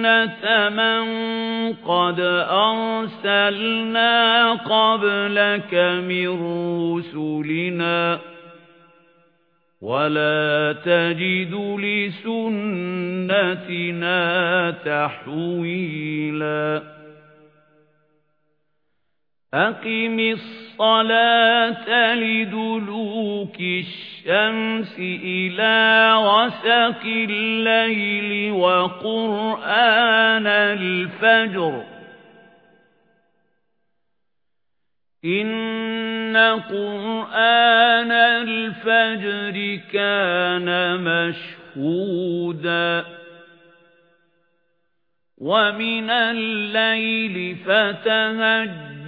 سُنَّةَ مَن قَدْ أَرْسَلْنَا قَبْلَكَ مِن رُّسُلِنَا وَلَا تَجِدُ لِسُنَّتِنَا تَحْوِيلًا أَقِمِ الصَّلَاةَ لِدُلُوكِ الشَّمْسِ إِلَى غَسَقِ اللَّيْلِ وَقُرْآنَ الْفَجْرِ. إِنَّ قُرْآنَ الْفَجْرِ كَانَ مَشْهُودًا. وَمِنَ اللَّيْلِ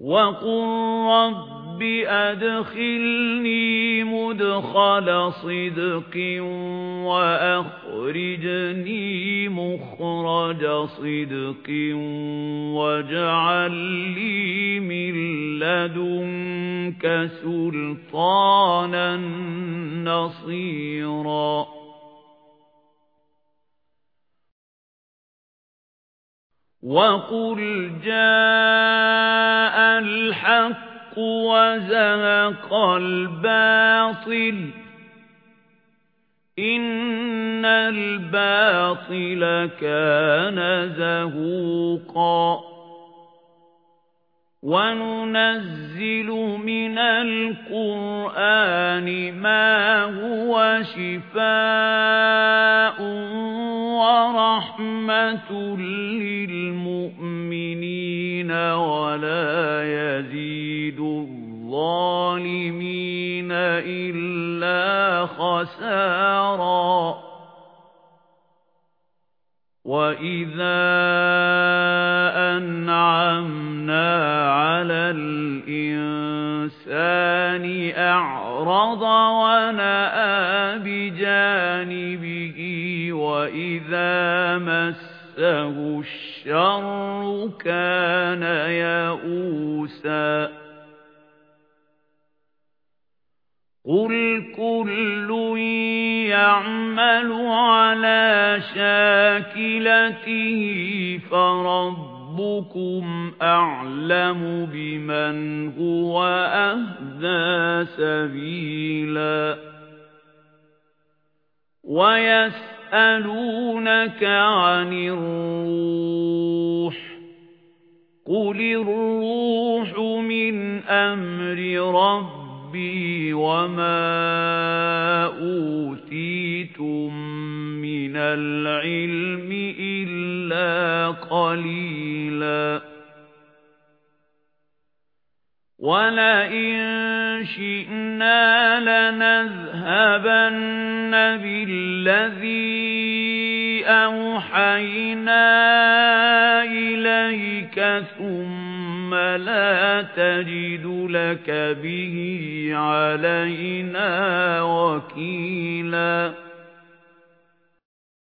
وَقُل رَّبِّ أَدْخِلْنِي مُدْخَلَ صِدْقٍ وَأَخْرِجْنِي مُخْرَجَ صِدْقٍ وَاجْعَل لِّي مِن لَّدُنكَ سُلْطَانًا نَّصِيرًا وَقُلْ جَاءَ الْحَقُّ وَزَهَقَ الْبَاطِلُ إِنَّ الْبَاطِلَ كَانَ زَهُوقًا وَنُنَزِّلُ مِنَ الْقُرْآنِ مَا هُوَ شِفَاءٌ وَرَحْمَةٌ لِّلْمُؤْمِنِينَ وَلَا يَزِيدُ الظَّالِمِينَ إِلَّا خَسَارًا وَإِذَا وَنَأَىٰ بِجَانِبِهِ وَإِذَا مَسَّهُ الشَّرُّ كَانَ يَئُوسًا قُلْ كُلٌّ يَعْمَلُ عَلَى شَاكِلَتِهِ فَرَبُّكُمْ أَعْلَمُ بِمَنْ هُوَ أَهْدَىٰ سَبِيلًا. وَيَسْأَلُونَكَ عَنِ الرُّوحِ قُلِ الرُّوحُ مِنْ أَمْرِ رَبِّي وَمَا أُوتِيتُم مِّنَ الْعِلْمِ إِلَّا قَلِيلًا. وَلَئِن شِئْنَا لَنَذْهَبَنَّ بِالَّذِي أَوْحَيْنَا إِلَيْكَ ثُمَّ لَا تَجِدُ لَكَ بِهِ عَلَيْنَا وَكِيلًا.